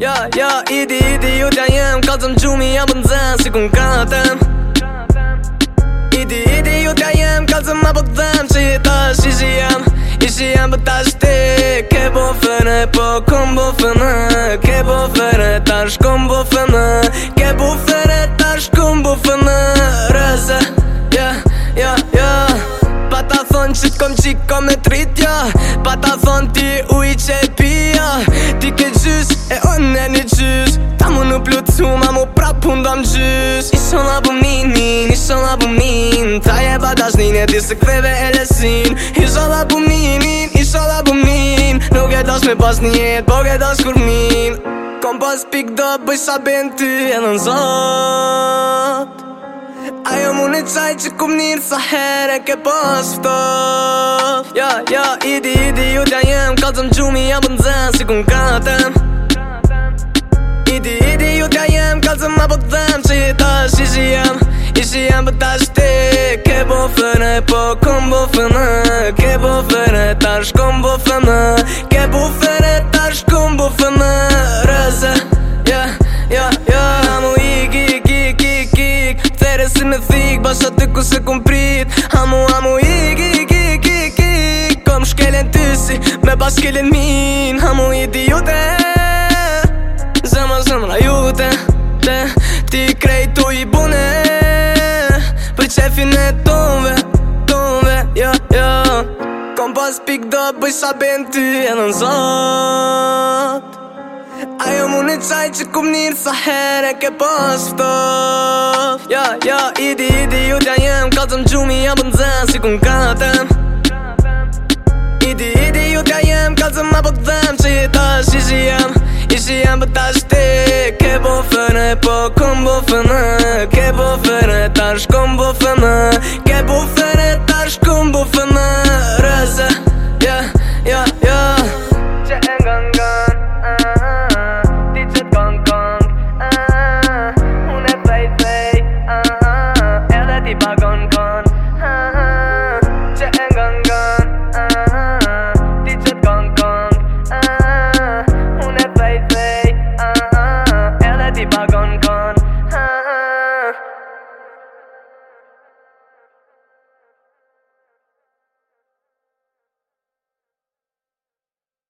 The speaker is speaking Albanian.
Ja, ja, idi, idi, ju t'ja jem Ka të më gjumi, ja më dhenë, si ku n'ka të Idi, idi, ju t'ja jem Ka të më po që i tash është i zhijem I zhijem për tash shti Ke bo fërë, po kom bo fërë Ke bo fërë, tash është kom bo fërë Ke bo fërë tritja Pa ta thon ti u i qepia Ti ke gjys e on e një gjys Ta mu nuk plucu ma mu prap unë gjys Isho nga bu minin, isho nga bu min Ta je pa ta shnin e disë kveve e lesin Isho nga bu minin, isho nga bu min Nuk e dash me pas njet, po ke dash kur min Kom pas pik do bëj sa ben ty e në nëzat Ajo mu në qaj që kum njërë sa her e ke pas fëtër Ja, idi, idi, ju tja jem Kalëzëm gjumi, jam për zënë Si ku në katëm Idi, idi, ju tja jem Kalëzëm apo të dhem Që jeta është ishi jem Ishi jem për tash ti Ke bo fëne, po kom bo fëne Ke bo fëne, tash kom bo fëne Ke bo fëne, tash kom bo fëne Rëzë ja, ja, ja Na mu ik, ik, ik, ik, ik There si me thik Basha të ku se kum prit Amu, amu ik, ik kelen tësi Me pas kelen min Ha mu i di jute Zemën zemra jute Te ti krej tu i bune Për qefin e tonve Tonve Jo, jo Kom pas pik do bëj sa ben ty E në nëzat Ajo mu në qaj që kum njërë Sa her ke pas fëto Jo, jo, di, i jute a jem Kazëm gjumi a bëndzen po Si kum katëm po kom bo fëna Ke bo tash kom bo